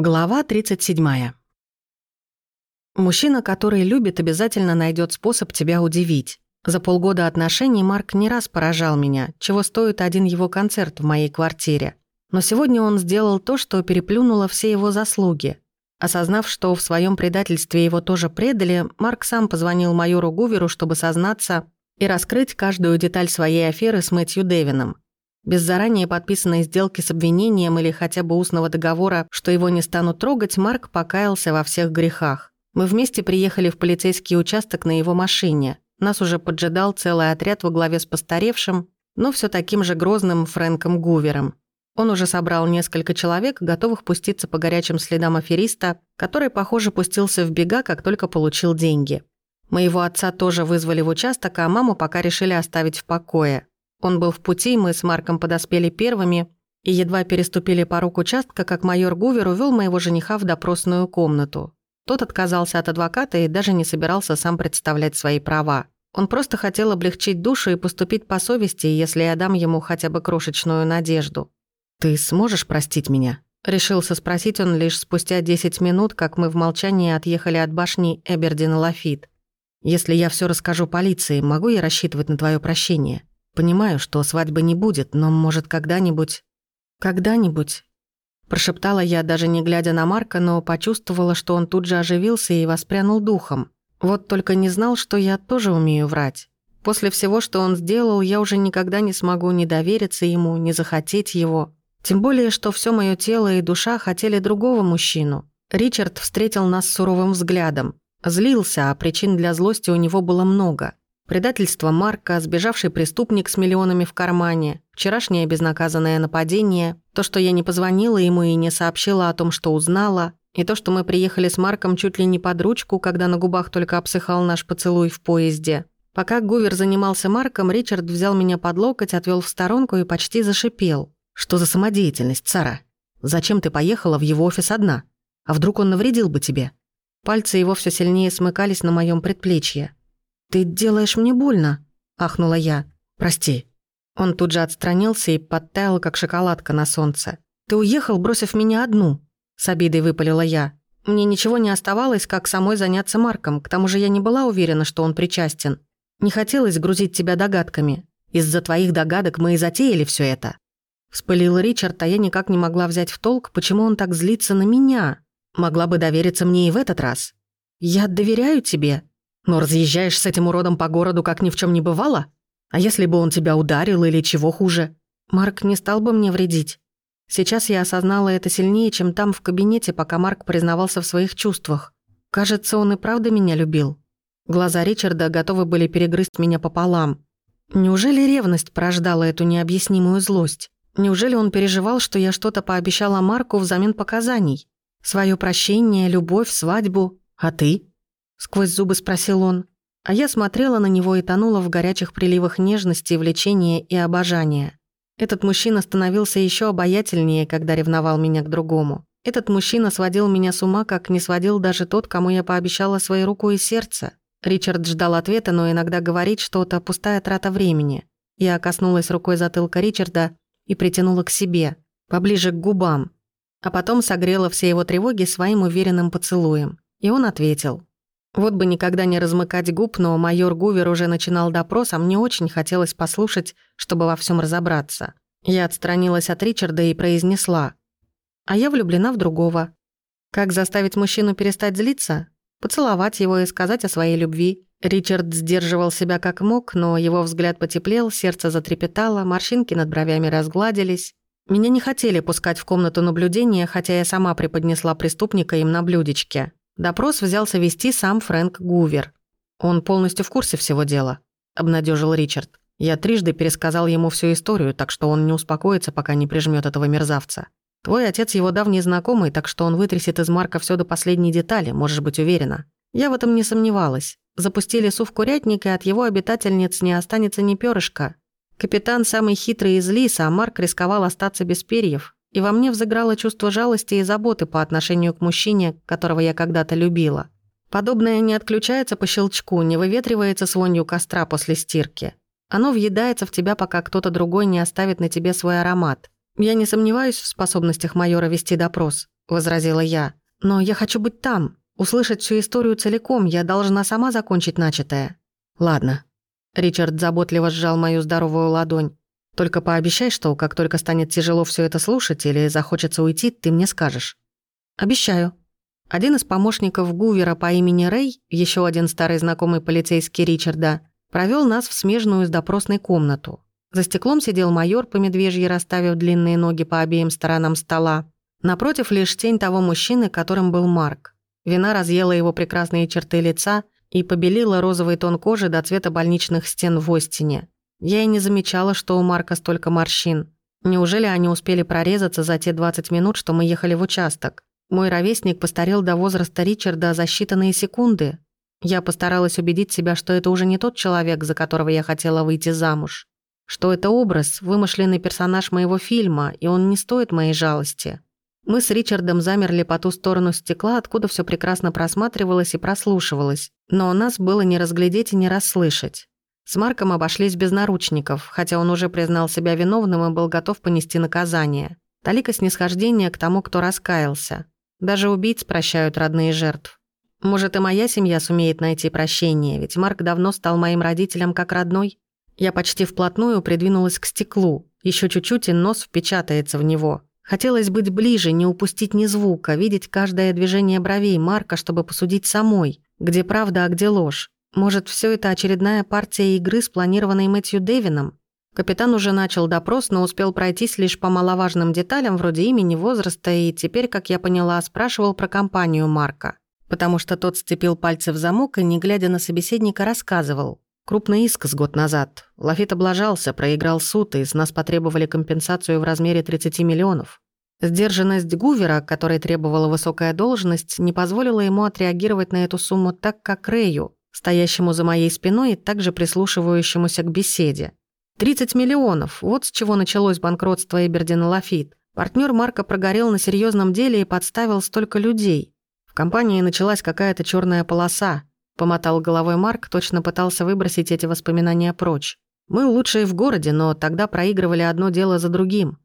Глава 37. Мужчина, который любит, обязательно найдет способ тебя удивить. За полгода отношений Марк не раз поражал меня, чего стоит один его концерт в моей квартире. Но сегодня он сделал то, что переплюнуло все его заслуги. Осознав, что в своем предательстве его тоже предали, Марк сам позвонил майору Гуверу, чтобы сознаться и раскрыть каждую деталь своей аферы с Мэтью Дэвином. Без заранее подписанной сделки с обвинением или хотя бы устного договора, что его не станут трогать, Марк покаялся во всех грехах. Мы вместе приехали в полицейский участок на его машине. Нас уже поджидал целый отряд во главе с постаревшим, но все таким же грозным Фрэнком Гувером. Он уже собрал несколько человек, готовых пуститься по горячим следам афериста, который, похоже, пустился в бега, как только получил деньги. Моего отца тоже вызвали в участок, а маму пока решили оставить в покое. Он был в пути, мы с Марком подоспели первыми и едва переступили порог участка, как майор Гувер увел моего жениха в допросную комнату. Тот отказался от адвоката и даже не собирался сам представлять свои права. Он просто хотел облегчить душу и поступить по совести, если я дам ему хотя бы крошечную надежду. «Ты сможешь простить меня?» Решился спросить он лишь спустя 10 минут, как мы в молчании отъехали от башни Эбердина Лафит. «Если я все расскажу полиции, могу я рассчитывать на твое прощение?» Понимаю, что свадьбы не будет, но, может, когда-нибудь... Когда-нибудь... Прошептала я, даже не глядя на Марка, но почувствовала, что он тут же оживился и воспрянул духом. Вот только не знал, что я тоже умею врать. После всего, что он сделал, я уже никогда не смогу ни довериться ему, ни захотеть его. Тем более, что все мое тело и душа хотели другого мужчину. Ричард встретил нас суровым взглядом. Злился, а причин для злости у него было много. Предательство Марка, сбежавший преступник с миллионами в кармане, вчерашнее безнаказанное нападение, то, что я не позвонила ему и не сообщила о том, что узнала, и то, что мы приехали с Марком чуть ли не под ручку, когда на губах только обсыхал наш поцелуй в поезде. Пока Гувер занимался Марком, Ричард взял меня под локоть, отвел в сторонку и почти зашипел. «Что за самодеятельность, Сара? Зачем ты поехала в его офис одна? А вдруг он навредил бы тебе?» Пальцы его все сильнее смыкались на моем предплечье. «Ты делаешь мне больно», — ахнула я. «Прости». Он тут же отстранился и подтаял, как шоколадка на солнце. «Ты уехал, бросив меня одну», — с обидой выпалила я. Мне ничего не оставалось, как самой заняться Марком, к тому же я не была уверена, что он причастен. Не хотелось грузить тебя догадками. Из-за твоих догадок мы и затеяли все это. Вспылил Ричард, а я никак не могла взять в толк, почему он так злится на меня. Могла бы довериться мне и в этот раз. «Я доверяю тебе», но разъезжаешь с этим уродом по городу, как ни в чем не бывало? А если бы он тебя ударил или чего хуже? Марк не стал бы мне вредить. Сейчас я осознала это сильнее, чем там в кабинете, пока Марк признавался в своих чувствах. Кажется, он и правда меня любил. Глаза Ричарда готовы были перегрызть меня пополам. Неужели ревность порождала эту необъяснимую злость? Неужели он переживал, что я что-то пообещала Марку взамен показаний? Своё прощение, любовь, свадьбу. А ты? Сквозь зубы спросил он. А я смотрела на него и тонула в горячих приливах нежности, влечения и обожания. Этот мужчина становился еще обаятельнее, когда ревновал меня к другому. Этот мужчина сводил меня с ума, как не сводил даже тот, кому я пообещала своей руку и сердце. Ричард ждал ответа, но иногда говорить что-то – пустая трата времени. Я коснулась рукой затылка Ричарда и притянула к себе, поближе к губам, а потом согрела все его тревоги своим уверенным поцелуем. И он ответил – вот бы никогда не размыкать губ, но майор Гувер уже начинал допрос, а мне очень хотелось послушать, чтобы во всем разобраться. Я отстранилась от Ричарда и произнесла. «А я влюблена в другого. Как заставить мужчину перестать злиться? Поцеловать его и сказать о своей любви». Ричард сдерживал себя как мог, но его взгляд потеплел, сердце затрепетало, морщинки над бровями разгладились. Меня не хотели пускать в комнату наблюдения, хотя я сама преподнесла преступника им на блюдечке. Допрос взялся вести сам Фрэнк Гувер. «Он полностью в курсе всего дела», — обнадежил Ричард. «Я трижды пересказал ему всю историю, так что он не успокоится, пока не прижмет этого мерзавца. Твой отец его давний знакомый, так что он вытрясет из Марка все до последней детали, можешь быть уверена. Я в этом не сомневалась. Запустили Су в курятник, и от его обитательниц не останется ни перышка. Капитан самый хитрый из лис, а Марк рисковал остаться без перьев и во мне взыграло чувство жалости и заботы по отношению к мужчине, которого я когда-то любила. Подобное не отключается по щелчку, не выветривается с вонью костра после стирки. Оно въедается в тебя, пока кто-то другой не оставит на тебе свой аромат. Я не сомневаюсь в способностях майора вести допрос. — возразила я. «Но я хочу быть там, услышать всю историю целиком, я должна сама закончить начатое». «Ладно». Ричард заботливо сжал мою здоровую ладонь. «Только пообещай, что как только станет тяжело все это слушать или захочется уйти, ты мне скажешь». «Обещаю». Один из помощников Гувера по имени Рэй, еще один старый знакомый полицейский Ричарда, провел нас в смежную с допросной комнату. За стеклом сидел майор по медвежьи, расставив длинные ноги по обеим сторонам стола. Напротив лишь тень того мужчины, которым был Марк. Вина разъела его прекрасные черты лица и побелила розовый тон кожи до цвета больничных стен в Остине. Я и не замечала, что у Марка столько морщин. Неужели они успели прорезаться за те 20 минут, что мы ехали в участок? Мой ровесник постарел до возраста Ричарда за считанные секунды. Я постаралась убедить себя, что это уже не тот человек, за которого я хотела выйти замуж. Что это образ, вымышленный персонаж моего фильма, и он не стоит моей жалости. Мы с Ричардом замерли по ту сторону стекла, откуда все прекрасно просматривалось и прослушивалось, но нас было не разглядеть и не расслышать. С Марком обошлись без наручников, хотя он уже признал себя виновным и был готов понести наказание. Талика снисхождения к тому, кто раскаялся. Даже убийц прощают родные жертв. Может, и моя семья сумеет найти прощение, ведь Марк давно стал моим родителем как родной. Я почти вплотную придвинулась к стеклу. Еще чуть-чуть, и нос впечатается в него. Хотелось быть ближе, не упустить ни звука, видеть каждое движение бровей Марка, чтобы посудить самой, где правда, а где ложь. Может, все это очередная партия игры, спланированной Мэтью Дэвином? Капитан уже начал допрос, но успел пройтись лишь по маловажным деталям вроде имени, возраста и теперь, как я поняла, спрашивал про компанию Марка. Потому что тот сцепил пальцы в замок и, не глядя на собеседника, рассказывал. Крупный иск с год назад. Лафит облажался, проиграл суд, и с нас потребовали компенсацию в размере 30 миллионов. Сдержанность Гувера, которой требовала высокая должность, не позволила ему отреагировать на эту сумму так, как Рэю, стоящему за моей спиной и также прислушивающемуся к беседе. 30 миллионов. Вот с чего началось банкротство Эбердина Лафит. Партнер Марка прогорел на серьезном деле и подставил столько людей. В компании началась какая-то черная полоса. Помотал головой Марк, точно пытался выбросить эти воспоминания прочь. Мы лучшие в городе, но тогда проигрывали одно дело за другим.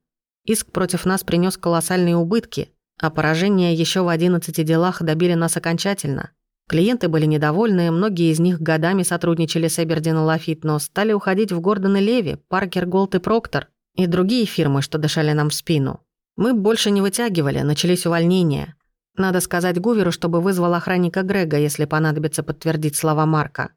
Иск против нас принес колоссальные убытки, а поражения еще в 11 делах добили нас окончательно. Клиенты были недовольны, многие из них годами сотрудничали с Эбердин и Лафит, но стали уходить в Гордон и Леви, Паркер, Голд и Проктор и другие фирмы, что дышали нам в спину. Мы больше не вытягивали, начались увольнения. Надо сказать Гуверу, чтобы вызвал охранника Грега, если понадобится подтвердить слова Марка.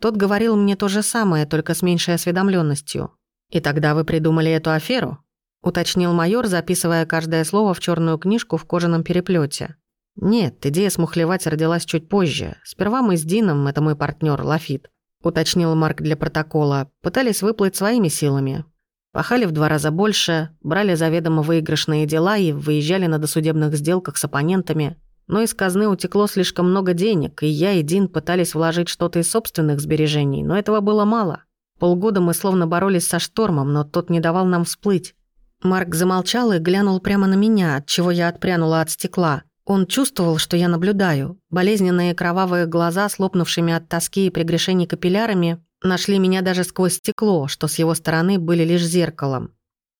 Тот говорил мне то же самое, только с меньшей осведомленностью. «И тогда вы придумали эту аферу?» — уточнил майор, записывая каждое слово в черную книжку в кожаном переплете. «Нет, идея смухлевать родилась чуть позже. Сперва мы с Дином, это мой партнер Лафит, уточнил Марк для протокола, пытались выплыть своими силами. Пахали в два раза больше, брали заведомо выигрышные дела и выезжали на досудебных сделках с оппонентами. Но из казны утекло слишком много денег, и я и Дин пытались вложить что-то из собственных сбережений, но этого было мало. Полгода мы словно боролись со штормом, но тот не давал нам всплыть. Марк замолчал и глянул прямо на меня, от чего я отпрянула от стекла. Он чувствовал, что я наблюдаю. Болезненные кровавые глаза с лопнувшими от тоски и прегрешений капиллярами нашли меня даже сквозь стекло, что с его стороны были лишь зеркалом.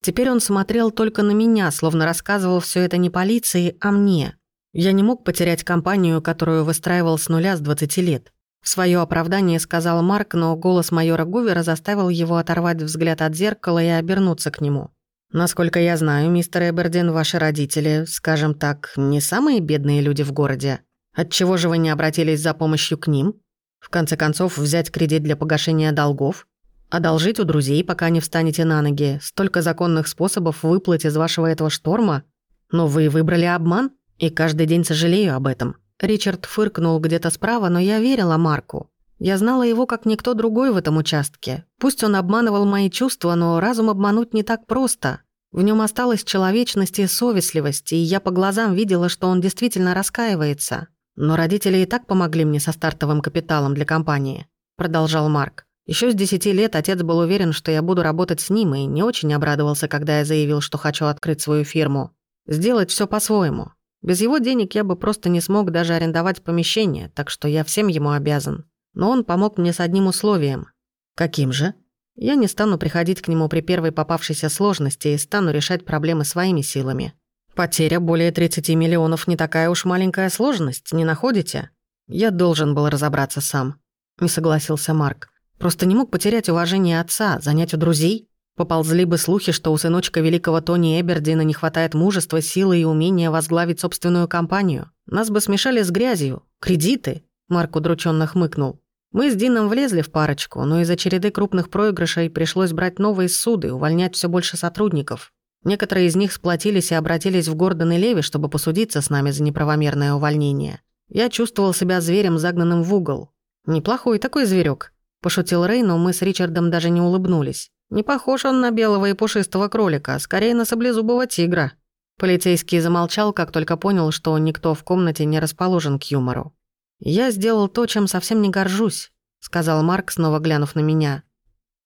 Теперь он смотрел только на меня, словно рассказывал все это не полиции, а мне. Я не мог потерять компанию, которую выстраивал с нуля с 20 лет. В свое оправдание сказал Марк, но голос майора Гувера заставил его оторвать взгляд от зеркала и обернуться к нему. Насколько я знаю, мистер Эбердин, ваши родители, скажем так, не самые бедные люди в городе. Отчего же вы не обратились за помощью к ним? В конце концов, взять кредит для погашения долгов? Одолжить у друзей, пока не встанете на ноги? Столько законных способов выплыть из вашего этого шторма? Но вы выбрали обман, и каждый день сожалею об этом. Ричард фыркнул где-то справа, но я верила Марку. Я знала его как никто другой в этом участке. Пусть он обманывал мои чувства, но разум обмануть не так просто. В нем осталась человечность и совестливость, и я по глазам видела, что он действительно раскаивается. Но родители и так помогли мне со стартовым капиталом для компании, продолжал Марк. Еще с десяти лет отец был уверен, что я буду работать с ним, и не очень обрадовался, когда я заявил, что хочу открыть свою фирму. Сделать все по-своему. Без его денег я бы просто не смог даже арендовать помещение, так что я всем ему обязан. Но он помог мне с одним условием. Каким же? Я не стану приходить к нему при первой попавшейся сложности и стану решать проблемы своими силами. Потеря более 30 миллионов не такая уж маленькая сложность, не находите? Я должен был разобраться сам. Не согласился Марк. Просто не мог потерять уважение отца, занять у друзей. Поползли бы слухи, что у сыночка великого Тони Эбердина не хватает мужества, силы и умения возглавить собственную компанию. Нас бы смешали с грязью. Кредиты. Марк удрученно хмыкнул. Мы с Дином влезли в парочку, но из-за череды крупных проигрышей пришлось брать новые суды, увольнять все больше сотрудников. Некоторые из них сплотились и обратились в Гордон и Леви, чтобы посудиться с нами за неправомерное увольнение. Я чувствовал себя зверем, загнанным в угол. «Неплохой такой зверек, пошутил Рей, но мы с Ричардом даже не улыбнулись. «Не похож он на белого и пушистого кролика, а скорее на саблезубого тигра». Полицейский замолчал, как только понял, что никто в комнате не расположен к юмору. «Я сделал то, чем совсем не горжусь», — сказал Марк, снова глянув на меня.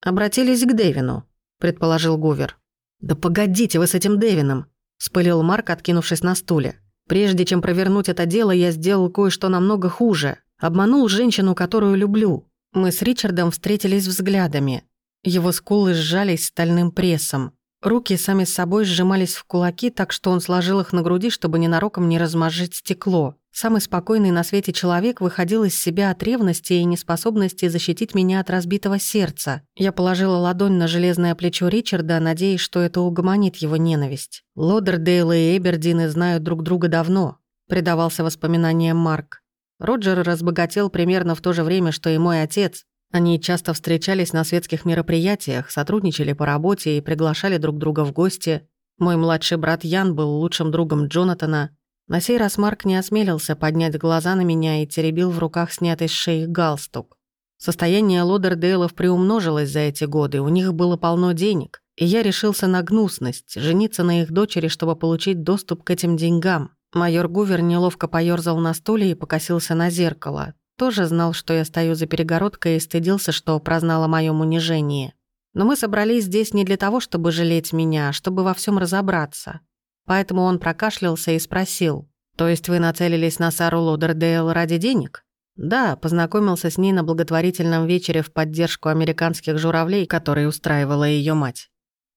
«Обратились к Дэвину», — предположил Гувер. «Да погодите вы с этим Дэвином!» – спылил Марк, откинувшись на стуле. «Прежде чем провернуть это дело, я сделал кое-что намного хуже. Обманул женщину, которую люблю. Мы с Ричардом встретились взглядами. Его скулы сжались стальным прессом. Руки сами с собой сжимались в кулаки, так что он сложил их на груди, чтобы ненароком не размозжить стекло. Самый спокойный на свете человек выходил из себя от ревности и неспособности защитить меня от разбитого сердца. Я положила ладонь на железное плечо Ричарда, надеясь, что это угомонит его ненависть. Лодердейл и Эбердины знают друг друга давно, предавался воспоминаниям Марк. Роджер разбогател примерно в то же время, что и мой отец. Они часто встречались на светских мероприятиях, сотрудничали по работе и приглашали друг друга в гости. Мой младший брат Ян был лучшим другом Джонатана, на сей раз Марк не осмелился поднять глаза на меня и теребил в руках снятый с шеи галстук. Состояние Лодердейлов приумножилось за эти годы, у них было полно денег, и я решился на гнусность, жениться на их дочери, чтобы получить доступ к этим деньгам. Майор Гувер неловко поёрзал на стуле и покосился на зеркало. Тоже знал, что я стою за перегородкой и стыдился, что прознал о моём унижении. Но мы собрались здесь не для того, чтобы жалеть меня, а чтобы во всем разобраться. Поэтому он прокашлялся и спросил. «То есть вы нацелились на Сару Лодердейл ради денег?» «Да, познакомился с ней на благотворительном вечере в поддержку американских журавлей, который устраивала ее мать».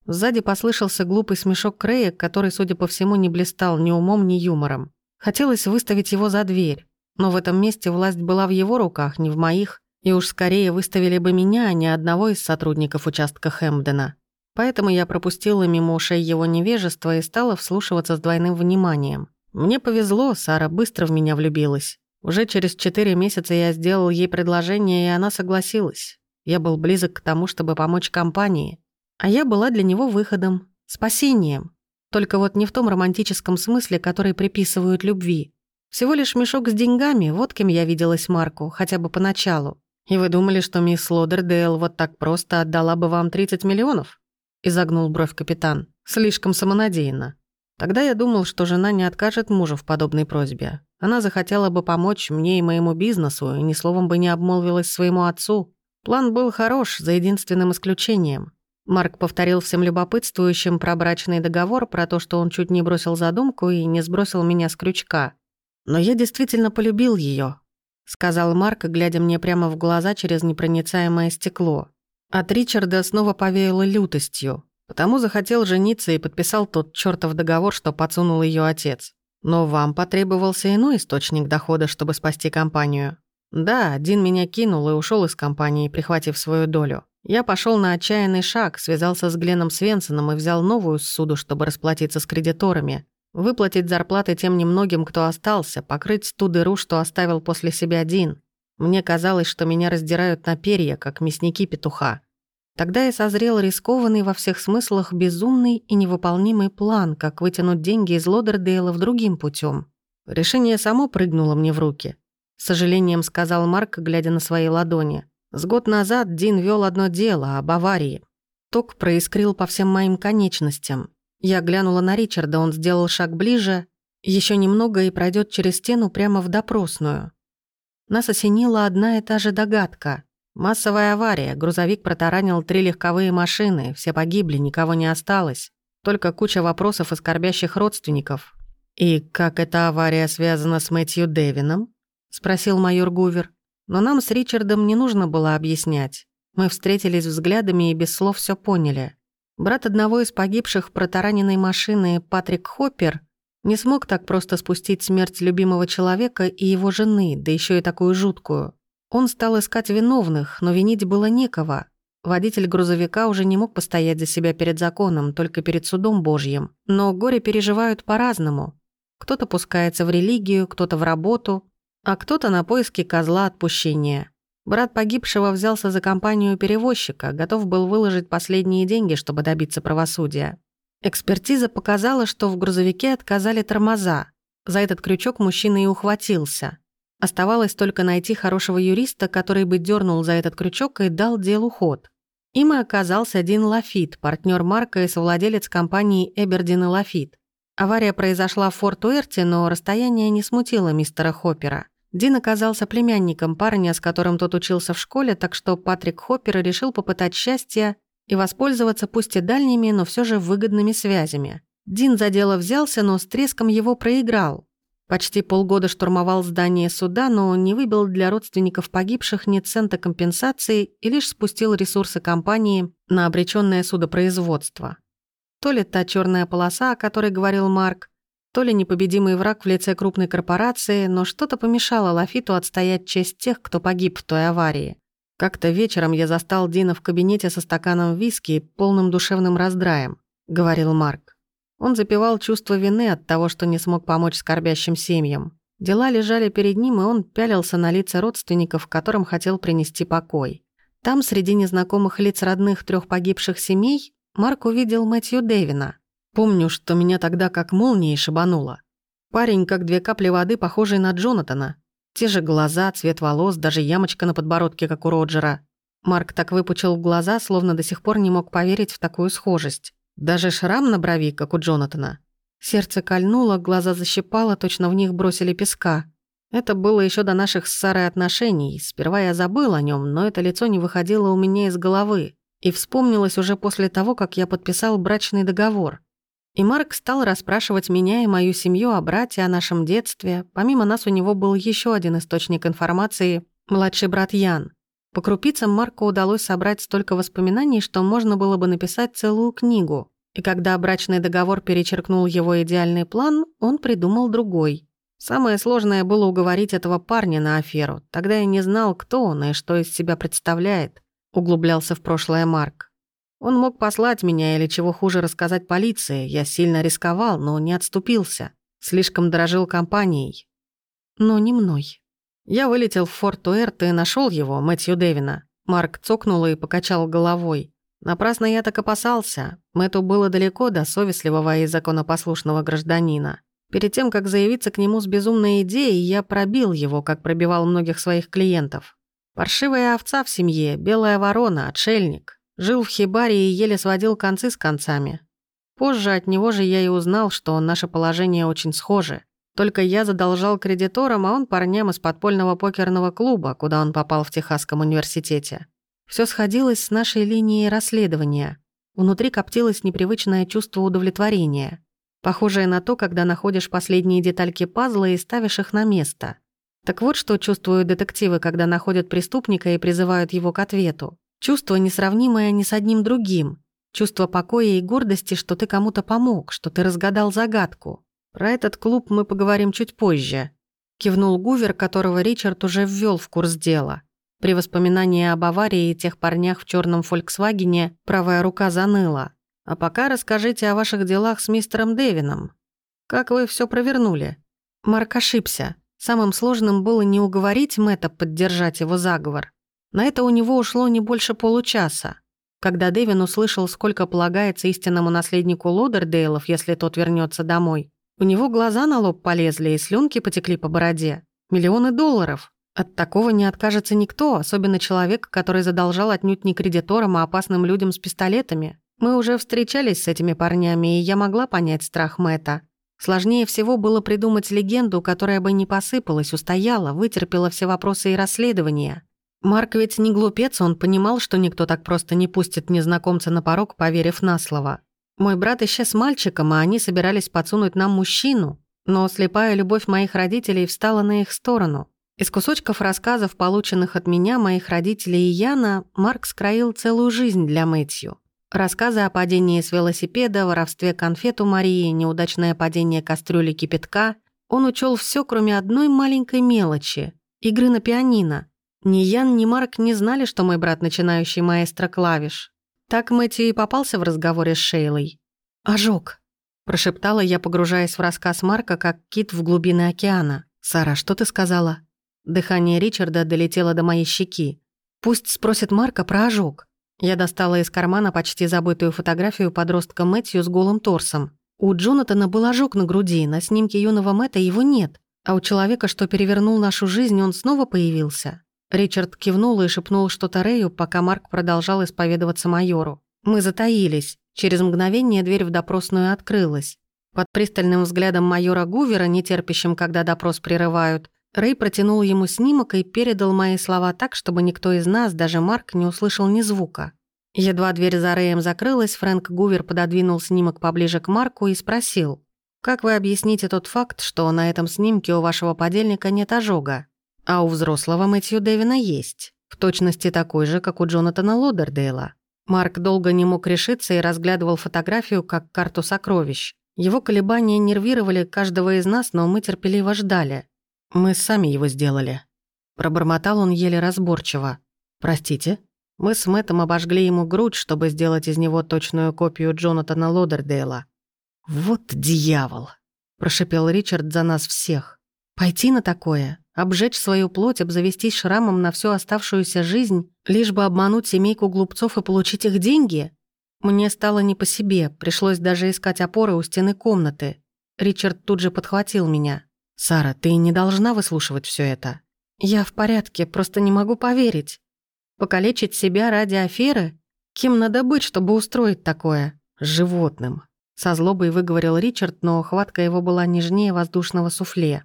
Сзади послышался глупый смешок Крея, который, судя по всему, не блистал ни умом, ни юмором. Хотелось выставить его за дверь, но в этом месте власть была в его руках, не в моих, и уж скорее выставили бы меня, а не одного из сотрудников участка Хэмпдена. Поэтому я пропустила мимо ушей его невежество и стала вслушиваться с двойным вниманием. Мне повезло, Сара быстро в меня влюбилась. Уже через четыре месяца я сделал ей предложение, и она согласилась. Я был близок к тому, чтобы помочь компании. А я была для него выходом, спасением. Только вот не в том романтическом смысле, который приписывают любви. Всего лишь мешок с деньгами, вот кем я виделась Марку, хотя бы поначалу. И вы думали, что мисс Лодердейл вот так просто отдала бы вам 30 миллионов? — изогнул бровь капитан. «Слишком самонадеянно. Тогда я думал, что жена не откажет мужу в подобной просьбе. Она захотела бы помочь мне и моему бизнесу, и ни словом бы не обмолвилась своему отцу. План был хорош, за единственным исключением. Марк повторил всем любопытствующим про брачный договор, про то, что он чуть не бросил задумку и не сбросил меня с крючка. «Но я действительно полюбил ее, сказал Марк, глядя мне прямо в глаза через непроницаемое стекло. От Ричарда снова повеяло лютостью, потому захотел жениться и подписал тот чертов договор, что подсунул ее отец. Но вам потребовался иной источник дохода, чтобы спасти компанию. Да, Дин меня кинул и ушел из компании, прихватив свою долю. Я пошел на отчаянный шаг, связался с Гленом Свенсоном и взял новую суду, чтобы расплатиться с кредиторами. Выплатить зарплаты тем немногим, кто остался, покрыть ту дыру, что оставил после себя Дин. Мне казалось, что меня раздирают на перья, как мясники петуха. Тогда я созрел рискованный во всех смыслах безумный и невыполнимый план, как вытянуть деньги из Лодердейла в другим путем. Решение само прыгнуло мне в руки. С сожалением сказал Марк, глядя на свои ладони. С год назад Дин вел одно дело об аварии. Ток проискрил по всем моим конечностям. Я глянула на Ричарда, он сделал шаг ближе, еще немного и пройдет через стену прямо в допросную. Нас осенила одна и та же догадка. Массовая авария, грузовик протаранил три легковые машины, все погибли, никого не осталось. Только куча вопросов и скорбящих родственников. «И как эта авария связана с Мэтью Дэвином?» — спросил майор Гувер. Но нам с Ричардом не нужно было объяснять. Мы встретились взглядами и без слов все поняли. Брат одного из погибших протараненной машины, Патрик Хоппер, Не смог так просто спустить смерть любимого человека и его жены, да еще и такую жуткую. Он стал искать виновных, но винить было некого. Водитель грузовика уже не мог постоять за себя перед законом, только перед судом Божьим. Но горе переживают по-разному. Кто-то пускается в религию, кто-то в работу, а кто-то на поиски козла отпущения. Брат погибшего взялся за компанию перевозчика, готов был выложить последние деньги, чтобы добиться правосудия. Экспертиза показала, что в грузовике отказали тормоза. За этот крючок мужчина и ухватился. Оставалось только найти хорошего юриста, который бы дернул за этот крючок и дал делу ход. Им и оказался Дин Лафит, партнер Марка и совладелец компании Эбердин и Лафит. Авария произошла в Форт-Уэрте, но расстояние не смутило мистера Хоппера. Дин оказался племянником парня, с которым тот учился в школе, так что Патрик Хоппер решил попытать счастье и воспользоваться пусть и дальними, но все же выгодными связями. Дин за дело взялся, но с треском его проиграл. Почти полгода штурмовал здание суда, но не выбил для родственников погибших ни цента компенсации и лишь спустил ресурсы компании на обречённое судопроизводство. То ли та черная полоса, о которой говорил Марк, то ли непобедимый враг в лице крупной корпорации, но что-то помешало Лафиту отстоять честь тех, кто погиб в той аварии. Как-то вечером я застал Дина в кабинете со стаканом виски и полным душевным раздраем, говорил Марк. Он запивал чувство вины от того, что не смог помочь скорбящим семьям. Дела лежали перед ним, и он пялился на лица родственников, которым хотел принести покой. Там, среди незнакомых лиц родных трех погибших семей, Марк увидел Мэтью Дэвина. Помню, что меня тогда как молнией шибануло. Парень, как две капли воды, похожий на Джонатана, те же глаза, цвет волос, даже ямочка на подбородке, как у Роджера. Марк так выпучил глаза, словно до сих пор не мог поверить в такую схожесть. Даже шрам на брови, как у Джонатана. Сердце кольнуло, глаза защипало, точно в них бросили песка. Это было еще до наших с Сарой отношений. Сперва я забыл о нем, но это лицо не выходило у меня из головы. И вспомнилось уже после того, как я подписал брачный договор. И Марк стал расспрашивать меня и мою семью о брате, о нашем детстве. Помимо нас у него был еще один источник информации – младший брат Ян. По крупицам Марку удалось собрать столько воспоминаний, что можно было бы написать целую книгу. И когда брачный договор перечеркнул его идеальный план, он придумал другой. Самое сложное было уговорить этого парня на аферу. Тогда я не знал, кто он и что из себя представляет. Углублялся в прошлое Марк. Он мог послать меня или, чего хуже, рассказать полиции. Я сильно рисковал, но не отступился. Слишком дорожил компанией. Но не мной. Я вылетел в Форт Уэрт и нашел его, Мэтью Дэвина. Марк цокнул и покачал головой. Напрасно я так опасался. Мэтту было далеко до совестливого и законопослушного гражданина. Перед тем, как заявиться к нему с безумной идеей, я пробил его, как пробивал многих своих клиентов. Паршивая овца в семье, белая ворона, отшельник. Жил в хибаре и еле сводил концы с концами. Позже от него же я и узнал, что наше положение очень схоже. Только я задолжал кредиторам, а он парням из подпольного покерного клуба, куда он попал в Техасском университете. Все сходилось с нашей линией расследования. Внутри коптилось непривычное чувство удовлетворения. Похожее на то, когда находишь последние детальки пазла и ставишь их на место. Так вот, что чувствуют детективы, когда находят преступника и призывают его к ответу. Чувство, несравнимое ни с одним другим. Чувство покоя и гордости, что ты кому-то помог, что ты разгадал загадку. Про этот клуб мы поговорим чуть позже. Кивнул Гувер, которого Ричард уже ввел в курс дела. При воспоминании об аварии и тех парнях в черном Фольксвагене правая рука заныла. А пока расскажите о ваших делах с мистером Дэвином. Как вы все провернули? Марк ошибся. Самым сложным было не уговорить Мэтта поддержать его заговор, на это у него ушло не больше получаса. Когда Дэвин услышал, сколько полагается истинному наследнику Лодердейлов, если тот вернется домой, у него глаза на лоб полезли и слюнки потекли по бороде. Миллионы долларов. От такого не откажется никто, особенно человек, который задолжал отнюдь не кредиторам, а опасным людям с пистолетами. Мы уже встречались с этими парнями, и я могла понять страх Мэтта. Сложнее всего было придумать легенду, которая бы не посыпалась, устояла, вытерпела все вопросы и расследования. Марк ведь не глупец, он понимал, что никто так просто не пустит незнакомца на порог, поверив на слово. Мой брат исчез мальчиком, а они собирались подсунуть нам мужчину. Но слепая любовь моих родителей встала на их сторону. Из кусочков рассказов, полученных от меня, моих родителей и Яна, Марк скроил целую жизнь для Мэтью. Рассказы о падении с велосипеда, воровстве конфет у Марии, неудачное падение кастрюли кипятка. Он учел все, кроме одной маленькой мелочи — игры на пианино. Ни Ян, ни Марк не знали, что мой брат начинающий маэстро клавиш. Так Мэтью и попался в разговоре с Шейлой. «Ожог», — прошептала я, погружаясь в рассказ Марка, как кит в глубины океана. «Сара, что ты сказала?» Дыхание Ричарда долетело до моей щеки. «Пусть спросит Марка про ожог». Я достала из кармана почти забытую фотографию подростка Мэтью с голым торсом. У Джонатана был ожог на груди, на снимке юного Мэтта его нет. А у человека, что перевернул нашу жизнь, он снова появился. Ричард кивнул и шепнул что-то Рэю, пока Марк продолжал исповедоваться майору. Мы затаились. Через мгновение дверь в допросную открылась. Под пристальным взглядом майора Гувера, нетерпящим, когда допрос прерывают, Рэй протянул ему снимок и передал мои слова так, чтобы никто из нас, даже Марк, не услышал ни звука. Едва дверь за Рэем закрылась, Фрэнк Гувер пододвинул снимок поближе к Марку и спросил, «Как вы объясните тот факт, что на этом снимке у вашего подельника нет ожога, а у взрослого Мэтью Дэвина есть, в точности такой же, как у Джонатана Лодердейла?» Марк долго не мог решиться и разглядывал фотографию как карту сокровищ. Его колебания нервировали каждого из нас, но мы терпеливо ждали. «Мы сами его сделали». Пробормотал он еле разборчиво. «Простите?» Мы с Мэттом обожгли ему грудь, чтобы сделать из него точную копию Джонатана Лодердейла. «Вот дьявол!» – прошипел Ричард за нас всех. «Пойти на такое? Обжечь свою плоть, обзавестись шрамом на всю оставшуюся жизнь, лишь бы обмануть семейку глупцов и получить их деньги?» Мне стало не по себе, пришлось даже искать опоры у стены комнаты. Ричард тут же подхватил меня. «Сара, ты не должна выслушивать все это». «Я в порядке, просто не могу поверить. Покалечить себя ради аферы? Кем надо быть, чтобы устроить такое? Животным». Со злобой выговорил Ричард, но хватка его была нежнее воздушного суфле.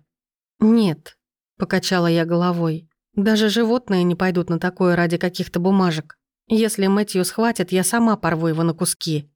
«Нет», — покачала я головой. «Даже животные не пойдут на такое ради каких-то бумажек. Если Мэтью схватит, я сама порву его на куски».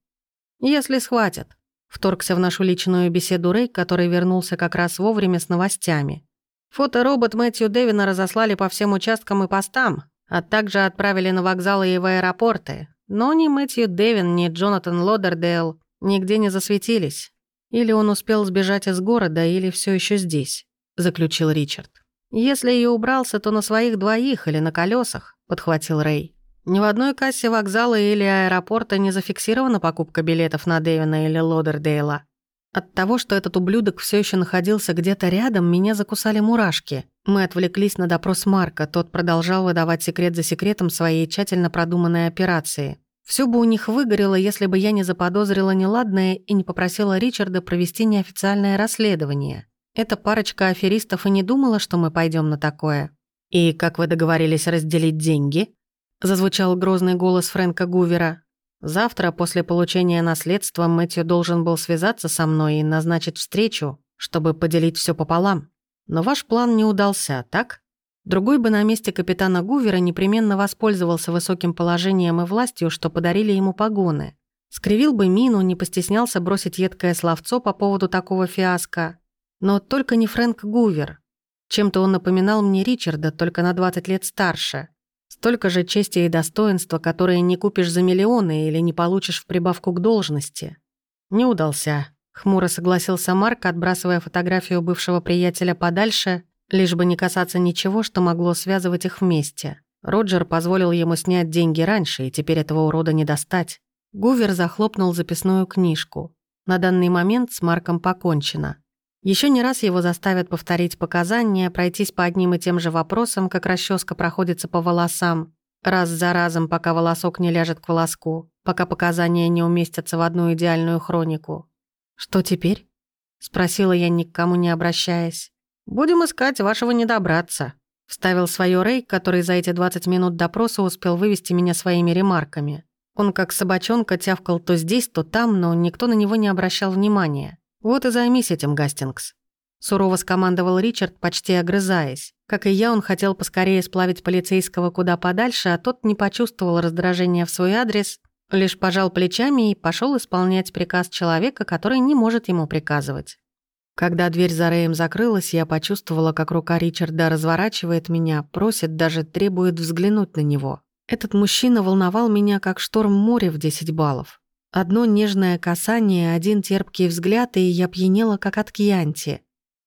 «Если схватят», Вторгся в нашу личную беседу Рэй, который вернулся как раз вовремя с новостями. Фоторобот Мэтью Дэвина разослали по всем участкам и постам, а также отправили на вокзалы и в аэропорты. Но ни Мэтью Дэвин, ни Джонатан Лодердейл нигде не засветились. Или он успел сбежать из города, или все еще здесь, заключил Ричард. Если и убрался, то на своих двоих или на колесах, подхватил Рэй. Ни в одной кассе вокзала или аэропорта не зафиксирована покупка билетов на Дэвина или Лодердейла. От того, что этот ублюдок все еще находился где-то рядом, меня закусали мурашки. Мы отвлеклись на допрос Марка, тот продолжал выдавать секрет за секретом своей тщательно продуманной операции. Все бы у них выгорело, если бы я не заподозрила неладное и не попросила Ричарда провести неофициальное расследование. Эта парочка аферистов и не думала, что мы пойдем на такое. «И как вы договорились разделить деньги?» Зазвучал грозный голос Фрэнка Гувера. Завтра, после получения наследства, Мэтью должен был связаться со мной и назначить встречу, чтобы поделить все пополам. Но ваш план не удался, так? Другой бы на месте капитана Гувера непременно воспользовался высоким положением и властью, что подарили ему погоны. Скривил бы мину, не постеснялся бросить едкое словцо по поводу такого фиаско. Но только не Фрэнк Гувер. Чем-то он напоминал мне Ричарда, только на 20 лет старше. Столько же чести и достоинства, которые не купишь за миллионы или не получишь в прибавку к должности. Не удался. Хмуро согласился Марк, отбрасывая фотографию бывшего приятеля подальше, лишь бы не касаться ничего, что могло связывать их вместе. Роджер позволил ему снять деньги раньше, и теперь этого урода не достать. Гувер захлопнул записную книжку. На данный момент с Марком покончено. Еще не раз его заставят повторить показания, пройтись по одним и тем же вопросам, как расческа проходится по волосам, раз за разом, пока волосок не ляжет к волоску, пока показания не уместятся в одну идеальную хронику. «Что теперь?» — спросила я, ни к кому не обращаясь. «Будем искать вашего недобраться», — вставил свое Рэй, который за эти 20 минут допроса успел вывести меня своими ремарками. Он как собачонка тявкал то здесь, то там, но никто на него не обращал внимания. «Вот и займись этим, Гастингс», — сурово скомандовал Ричард, почти огрызаясь. Как и я, он хотел поскорее сплавить полицейского куда подальше, а тот не почувствовал раздражения в свой адрес, лишь пожал плечами и пошел исполнять приказ человека, который не может ему приказывать. Когда дверь за Рэем закрылась, я почувствовала, как рука Ричарда разворачивает меня, просит, даже требует взглянуть на него. Этот мужчина волновал меня, как шторм моря в 10 баллов. Одно нежное касание, один терпкий взгляд, и я пьянела, как от кьянти.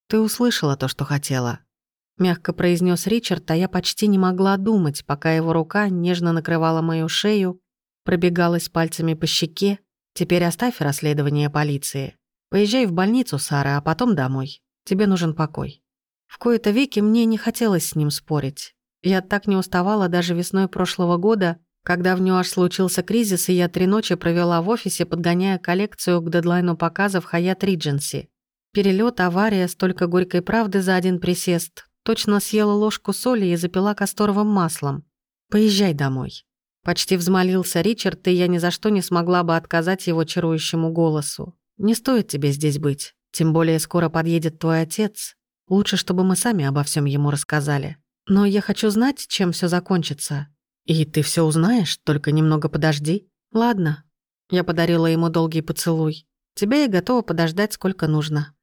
«Ты услышала то, что хотела», — мягко произнес Ричард, а я почти не могла думать, пока его рука нежно накрывала мою шею, пробегалась пальцами по щеке. «Теперь оставь расследование полиции. Поезжай в больницу, Сара, а потом домой. Тебе нужен покой». В кои-то веки мне не хотелось с ним спорить. Я так не уставала даже весной прошлого года, когда в Нюаш случился кризис, и я три ночи провела в офисе, подгоняя коллекцию к дедлайну показов Хаят Ридженси. Перелет, авария, столько горькой правды за один присест. Точно съела ложку соли и запила касторовым маслом. «Поезжай домой». Почти взмолился Ричард, и я ни за что не смогла бы отказать его чарующему голосу. «Не стоит тебе здесь быть. Тем более скоро подъедет твой отец. Лучше, чтобы мы сами обо всем ему рассказали». Но я хочу знать, чем все закончится. И ты все узнаешь, только немного подожди. Ладно. Я подарила ему долгий поцелуй. Тебя я готова подождать сколько нужно.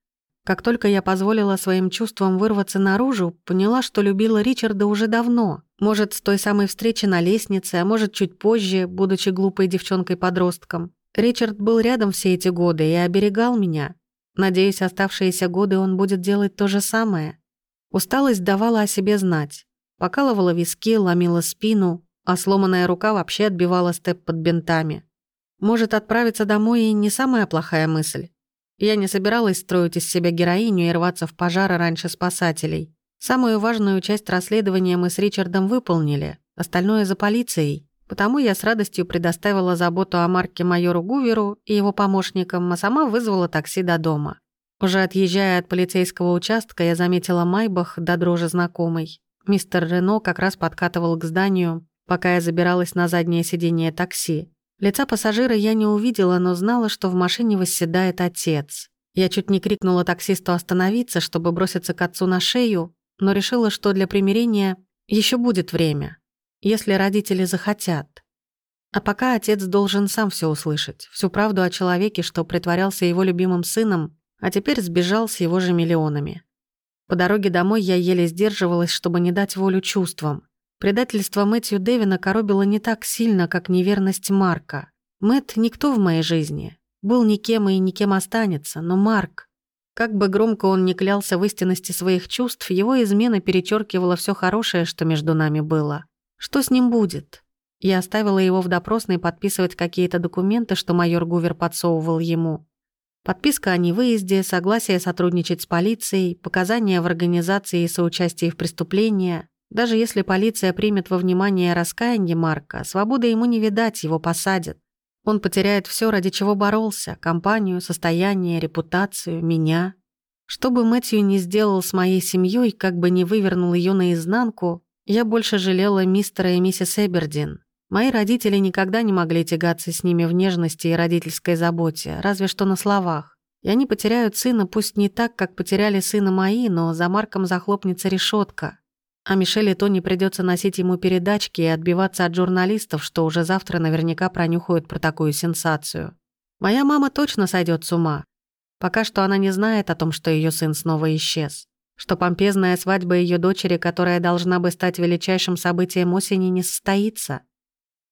Как только я позволила своим чувствам вырваться наружу, поняла, что любила Ричарда уже давно. Может, с той самой встречи на лестнице, а может, чуть позже, будучи глупой девчонкой-подростком. Ричард был рядом все эти годы и оберегал меня. Надеюсь, оставшиеся годы он будет делать то же самое. Усталость давала о себе знать. Покалывала виски, ломила спину, а сломанная рука вообще отбивала степ под бинтами. Может, отправиться домой и не самая плохая мысль. Я не собиралась строить из себя героиню и рваться в пожары раньше спасателей. Самую важную часть расследования мы с Ричардом выполнили, остальное за полицией. Потому я с радостью предоставила заботу о Марке майору Гуверу и его помощникам, а сама вызвала такси до дома. Уже отъезжая от полицейского участка, я заметила Майбах до дрожи знакомый. Мистер Рено как раз подкатывал к зданию, пока я забиралась на заднее сиденье такси. Лица пассажира я не увидела, но знала, что в машине восседает отец. Я чуть не крикнула таксисту остановиться, чтобы броситься к отцу на шею, но решила, что для примирения еще будет время, если родители захотят. А пока отец должен сам все услышать, всю правду о человеке, что притворялся его любимым сыном а теперь сбежал с его же миллионами. По дороге домой я еле сдерживалась, чтобы не дать волю чувствам. Предательство Мэтью Дэвина коробило не так сильно, как неверность Марка. Мэтт никто в моей жизни. Был никем и никем останется, но Марк... Как бы громко он ни клялся в истинности своих чувств, его измена перечеркивала все хорошее, что между нами было. Что с ним будет? Я оставила его в допросной подписывать какие-то документы, что майор Гувер подсовывал ему. Подписка о невыезде, согласие сотрудничать с полицией, показания в организации и соучастии в преступлении. Даже если полиция примет во внимание раскаяние Марка, свободы ему не видать, его посадят. Он потеряет все, ради чего боролся – компанию, состояние, репутацию, меня. Что бы Мэтью не сделал с моей семьей, как бы не вывернул ее наизнанку, я больше жалела мистера и миссис Эбердин. Мои родители никогда не могли тягаться с ними в нежности и родительской заботе, разве что на словах. И они потеряют сына пусть не так, как потеряли сына мои, но за Марком захлопнется решетка. А Мишеле то не придется носить ему передачки и отбиваться от журналистов, что уже завтра наверняка пронюхают про такую сенсацию. Моя мама точно сойдет с ума. Пока что она не знает о том, что ее сын снова исчез. Что помпезная свадьба ее дочери, которая должна бы стать величайшим событием осени, не состоится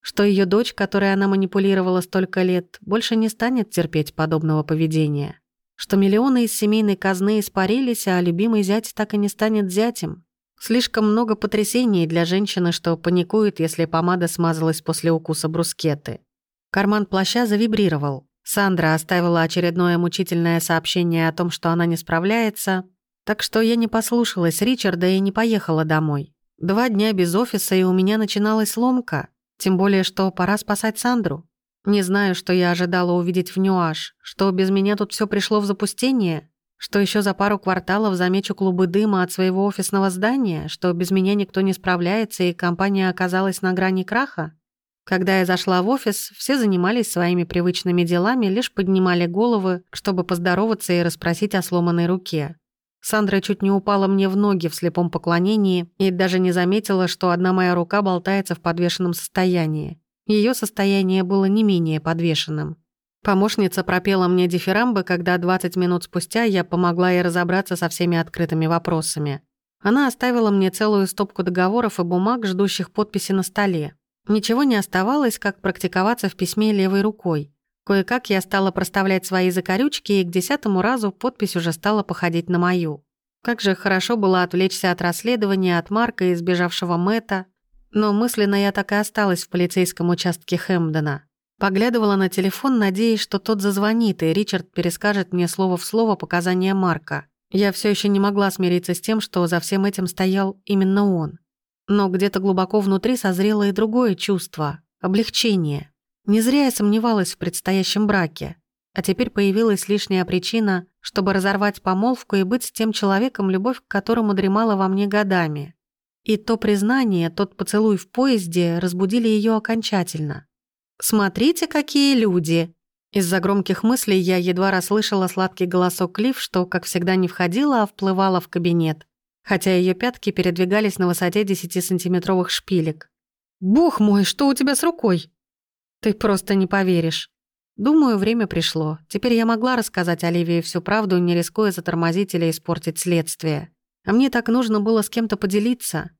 что ее дочь, которой она манипулировала столько лет, больше не станет терпеть подобного поведения, что миллионы из семейной казны испарились, а любимый зять так и не станет зятем. Слишком много потрясений для женщины, что паникует, если помада смазалась после укуса брускеты. Карман плаща завибрировал. Сандра оставила очередное мучительное сообщение о том, что она не справляется, так что я не послушалась Ричарда и не поехала домой. Два дня без офиса, и у меня начиналась ломка. Тем более, что пора спасать Сандру. Не знаю, что я ожидала увидеть в Нюаш, что без меня тут все пришло в запустение, что еще за пару кварталов замечу клубы дыма от своего офисного здания, что без меня никто не справляется и компания оказалась на грани краха. Когда я зашла в офис, все занимались своими привычными делами, лишь поднимали головы, чтобы поздороваться и расспросить о сломанной руке. Сандра чуть не упала мне в ноги в слепом поклонении и даже не заметила, что одна моя рука болтается в подвешенном состоянии. Ее состояние было не менее подвешенным. Помощница пропела мне дифирамбы, когда 20 минут спустя я помогла ей разобраться со всеми открытыми вопросами. Она оставила мне целую стопку договоров и бумаг, ждущих подписи на столе. Ничего не оставалось, как практиковаться в письме левой рукой. Кое-как я стала проставлять свои закорючки, и к десятому разу подпись уже стала походить на мою. Как же хорошо было отвлечься от расследования, от Марка и сбежавшего Мэтта. Но мысленно я так и осталась в полицейском участке Хэмпдена. Поглядывала на телефон, надеясь, что тот зазвонит, и Ричард перескажет мне слово в слово показания Марка. Я все еще не могла смириться с тем, что за всем этим стоял именно он. Но где-то глубоко внутри созрело и другое чувство — облегчение. Не зря я сомневалась в предстоящем браке. А теперь появилась лишняя причина, чтобы разорвать помолвку и быть с тем человеком, любовь к которому дремала во мне годами. И то признание, тот поцелуй в поезде разбудили ее окончательно. «Смотрите, какие люди!» Из-за громких мыслей я едва расслышала сладкий голосок Лив, что, как всегда, не входила, а вплывала в кабинет, хотя ее пятки передвигались на высоте 10-сантиметровых шпилек. «Бог мой, что у тебя с рукой?» «Ты просто не поверишь». Думаю, время пришло. Теперь я могла рассказать Оливии всю правду, не рискуя затормозить или испортить следствие. А мне так нужно было с кем-то поделиться.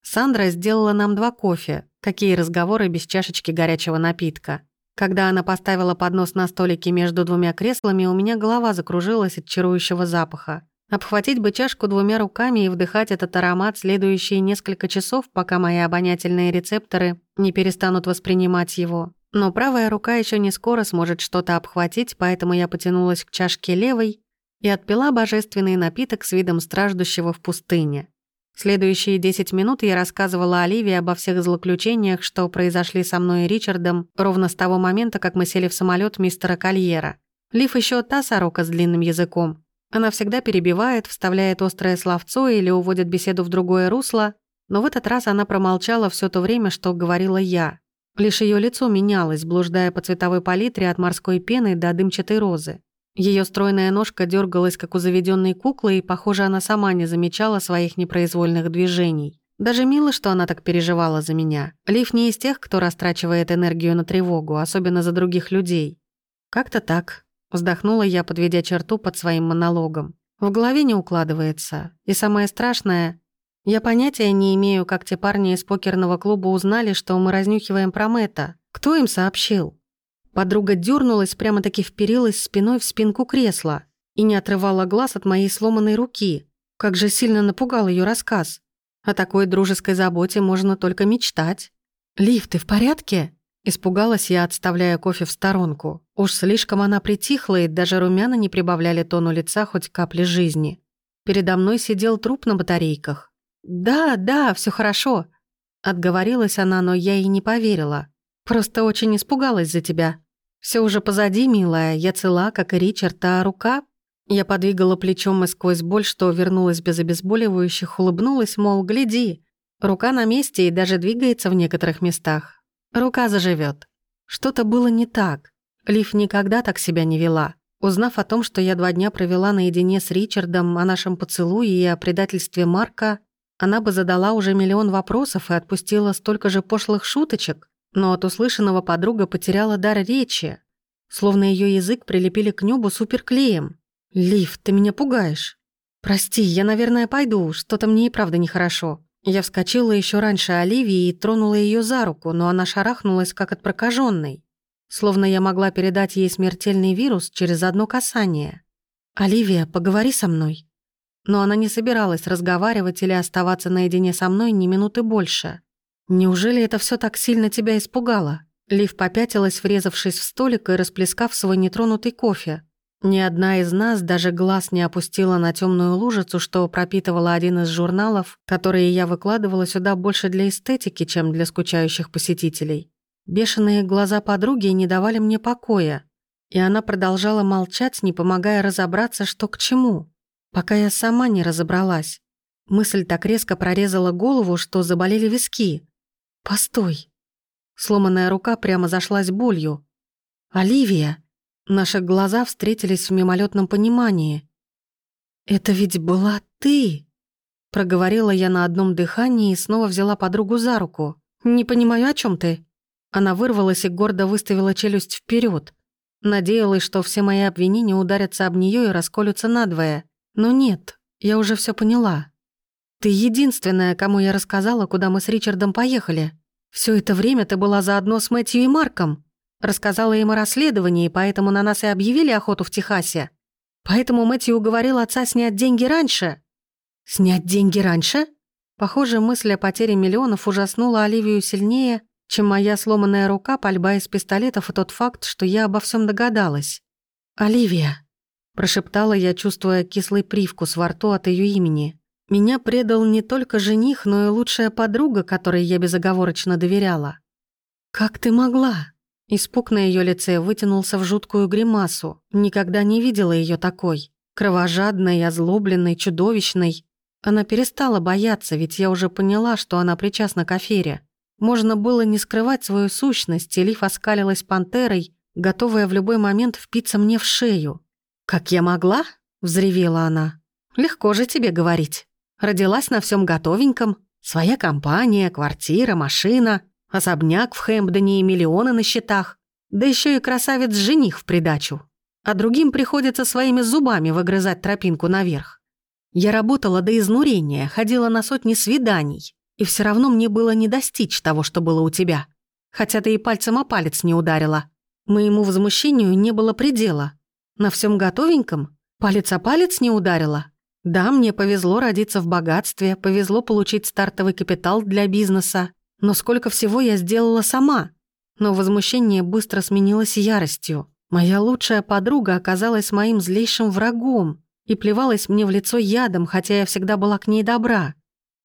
Сандра сделала нам два кофе, Какие разговоры без чашечки горячего напитка. Когда она поставила поднос на столике между двумя креслами, у меня голова закружилась от чарующего запаха. Обхватить бы чашку двумя руками и вдыхать этот аромат следующие несколько часов, пока мои обонятельные рецепторы не перестанут воспринимать его. Но правая рука еще не скоро сможет что-то обхватить, поэтому я потянулась к чашке левой и отпила божественный напиток с видом страждущего в пустыне. Следующие 10 минут я рассказывала Оливии обо всех злоключениях, что произошли со мной и Ричардом ровно с того момента, как мы сели в самолет мистера Кольера. Лив еще та сорока с длинным языком. Она всегда перебивает, вставляет острое словцо или уводит беседу в другое русло, но в этот раз она промолчала все то время, что говорила я. Лишь ее лицо менялось, блуждая по цветовой палитре от морской пены до дымчатой розы. Ее стройная ножка дергалась, как у заведенной куклы, и, похоже, она сама не замечала своих непроизвольных движений. Даже мило, что она так переживала за меня. Лив не из тех, кто растрачивает энергию на тревогу, особенно за других людей. Как-то так. Вздохнула я, подведя черту под своим монологом. В голове не укладывается. И самое страшное, я понятия не имею, как те парни из покерного клуба узнали, что мы разнюхиваем про Мэтта. Кто им сообщил? Подруга дернулась, прямо-таки вперилась спиной в спинку кресла и не отрывала глаз от моей сломанной руки. Как же сильно напугал ее рассказ. О такой дружеской заботе можно только мечтать. «Лив, ты в порядке?» Испугалась я, отставляя кофе в сторонку. Уж слишком она притихла, и даже румяна не прибавляли тону лица хоть капли жизни. Передо мной сидел труп на батарейках. «Да, да, все хорошо», — отговорилась она, но я ей не поверила. «Просто очень испугалась за тебя», все уже позади, милая, я цела, как и Ричард, а рука...» Я подвигала плечом и сквозь боль, что вернулась без обезболивающих, улыбнулась, мол, гляди. Рука на месте и даже двигается в некоторых местах. Рука заживет. Что-то было не так. Лив никогда так себя не вела. Узнав о том, что я два дня провела наедине с Ричардом, о нашем поцелуе и о предательстве Марка, она бы задала уже миллион вопросов и отпустила столько же пошлых шуточек. Но от услышанного подруга потеряла дар речи, словно ее язык прилепили к небу суперклеем. «Лив, ты меня пугаешь». «Прости, я, наверное, пойду, что-то мне и правда нехорошо». Я вскочила еще раньше Оливии и тронула ее за руку, но она шарахнулась, как от прокаженной, словно я могла передать ей смертельный вирус через одно касание. «Оливия, поговори со мной». Но она не собиралась разговаривать или оставаться наедине со мной ни минуты больше. «Неужели это все так сильно тебя испугало?» Лив попятилась, врезавшись в столик и расплескав свой нетронутый кофе. Ни одна из нас даже глаз не опустила на темную лужицу, что пропитывала один из журналов, которые я выкладывала сюда больше для эстетики, чем для скучающих посетителей. Бешеные глаза подруги не давали мне покоя, и она продолжала молчать, не помогая разобраться, что к чему, пока я сама не разобралась. Мысль так резко прорезала голову, что заболели виски. «Постой!» Сломанная рука прямо зашлась болью. «Оливия!» Наши глаза встретились в мимолетном понимании. «Это ведь была ты!» Проговорила я на одном дыхании и снова взяла подругу за руку. «Не понимаю, о чем ты?» Она вырвалась и гордо выставила челюсть вперед. Надеялась, что все мои обвинения ударятся об нее и расколются надвое. Но нет, я уже все поняла. Ты единственная, кому я рассказала, куда мы с Ричардом поехали. Все это время ты была заодно с Мэтью и Марком. Рассказала им о расследовании, поэтому на нас и объявили охоту в Техасе. Поэтому Мэтью уговорил отца снять деньги раньше. Снять деньги раньше? Похоже, мысль о потере миллионов ужаснула Оливию сильнее, чем моя сломанная рука, пальба из пистолетов и тот факт, что я обо всем догадалась. «Оливия», – прошептала я, чувствуя кислый привкус во рту от ее имени. Меня предал не только жених, но и лучшая подруга, которой я безоговорочно доверяла. «Как ты могла?» Испуг на ее лице вытянулся в жуткую гримасу. Никогда не видела ее такой. Кровожадной, озлобленной, чудовищной. Она перестала бояться, ведь я уже поняла, что она причастна к афере. Можно было не скрывать свою сущность, и Лиф оскалилась пантерой, готовая в любой момент впиться мне в шею. «Как я могла?» — взревела она. «Легко же тебе говорить». Родилась на всем готовеньком. Своя компания, квартира, машина, особняк в Хэмпдоне и миллионы на счетах. Да еще и красавец-жених в придачу. А другим приходится своими зубами выгрызать тропинку наверх. Я работала до изнурения, ходила на сотни свиданий. И все равно мне было не достичь того, что было у тебя. Хотя ты и пальцем о палец не ударила. Моему возмущению не было предела. На всем готовеньком? Палец о палец не ударила? Да, мне повезло родиться в богатстве, повезло получить стартовый капитал для бизнеса, но сколько всего я сделала сама. Но возмущение быстро сменилось яростью. Моя лучшая подруга оказалась моим злейшим врагом и плевалась мне в лицо ядом, хотя я всегда была к ней добра.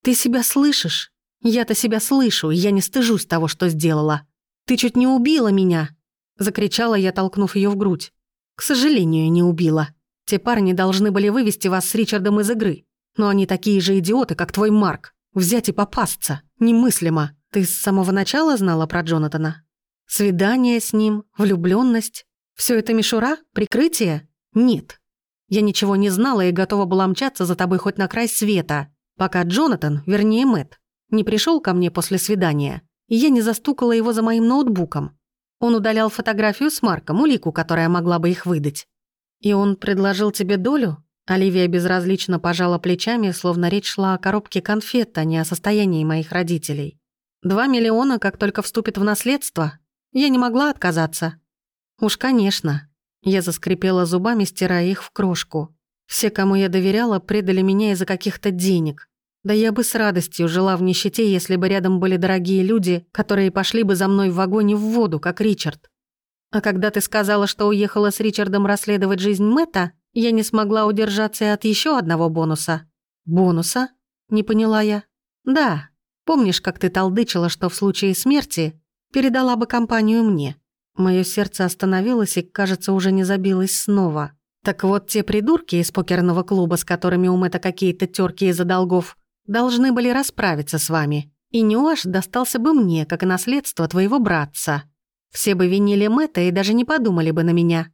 «Ты себя слышишь? Я-то себя слышу, и я не стыжусь того, что сделала. Ты чуть не убила меня!» Закричала я, толкнув ее в грудь. «К сожалению, не убила. Те парни должны были вывести вас с Ричардом из игры. Но они такие же идиоты, как твой Марк. Взять и попасться. Немыслимо. Ты с самого начала знала про Джонатана? Свидание с ним, влюбленность. Все это мишура? Прикрытие? Нет. Я ничего не знала и готова была мчаться за тобой хоть на край света, пока Джонатан, вернее Мэтт, не пришел ко мне после свидания, и я не застукала его за моим ноутбуком. Он удалял фотографию с Марком, улику, которая могла бы их выдать. «И он предложил тебе долю?» Оливия безразлично пожала плечами, словно речь шла о коробке конфет, а не о состоянии моих родителей. «Два миллиона, как только вступит в наследство? Я не могла отказаться». «Уж, конечно». Я заскрипела зубами, стирая их в крошку. Все, кому я доверяла, предали меня из-за каких-то денег. Да я бы с радостью жила в нищете, если бы рядом были дорогие люди, которые пошли бы за мной в вагоне в воду, как Ричард. А когда ты сказала, что уехала с Ричардом расследовать жизнь Мэтта, я не смогла удержаться и от еще одного бонуса. Бонуса? Не поняла я. Да. Помнишь, как ты толдычила, что в случае смерти передала бы компанию мне? Мое сердце остановилось и, кажется, уже не забилось снова. Так вот, те придурки из покерного клуба, с которыми у Мэтта какие-то терки из-за долгов, должны были расправиться с вами. И Нюаш достался бы мне, как наследство твоего братца. Все бы винили Мэтта и даже не подумали бы на меня.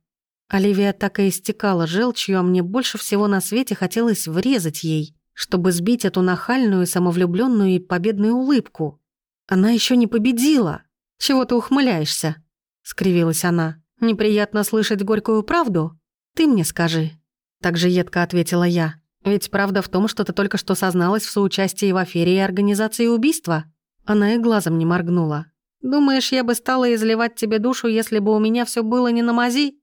Оливия так и истекала желчью, а мне больше всего на свете хотелось врезать ей, чтобы сбить эту нахальную, самовлюбленную и победную улыбку. Она еще не победила. Чего ты ухмыляешься? скривилась она. Неприятно слышать горькую правду? Ты мне скажи. Так же едко ответила я. Ведь правда в том, что ты только что созналась в соучастии в афере и организации убийства. Она и глазом не моргнула. Думаешь, я бы стала изливать тебе душу, если бы у меня все было не на мази?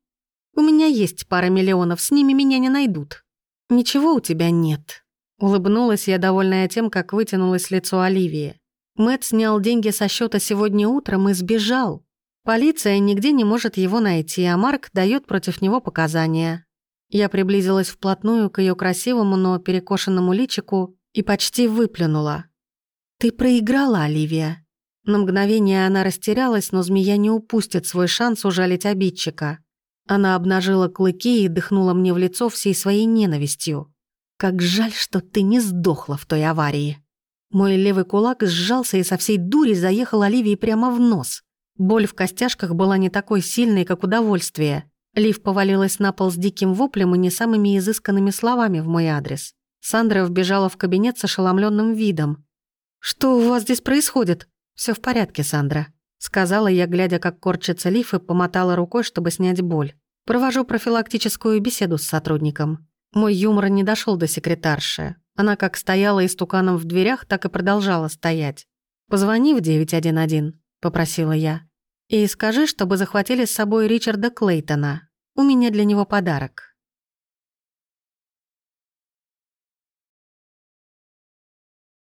У меня есть пара миллионов, с ними меня не найдут. Ничего у тебя нет. Улыбнулась я, довольная тем, как вытянулось лицо Оливии. Мэт снял деньги со счета сегодня утром и сбежал. Полиция нигде не может его найти, а Марк дает против него показания. Я приблизилась вплотную к ее красивому, но перекошенному личику и почти выплюнула. «Ты проиграла, Оливия. На мгновение она растерялась, но змея не упустит свой шанс ужалить обидчика. Она обнажила клыки и дыхнула мне в лицо всей своей ненавистью. «Как жаль, что ты не сдохла в той аварии». Мой левый кулак сжался и со всей дури заехал Оливии прямо в нос. Боль в костяшках была не такой сильной, как удовольствие. Лив повалилась на пол с диким воплем и не самыми изысканными словами в мой адрес. Сандра вбежала в кабинет с ошеломленным видом. «Что у вас здесь происходит?» Все в порядке, Сандра», — сказала я, глядя, как корчится лиф, и помотала рукой, чтобы снять боль. «Провожу профилактическую беседу с сотрудником». Мой юмор не дошел до секретарши. Она как стояла истуканом в дверях, так и продолжала стоять. «Позвони в 911», — попросила я. «И скажи, чтобы захватили с собой Ричарда Клейтона. У меня для него подарок».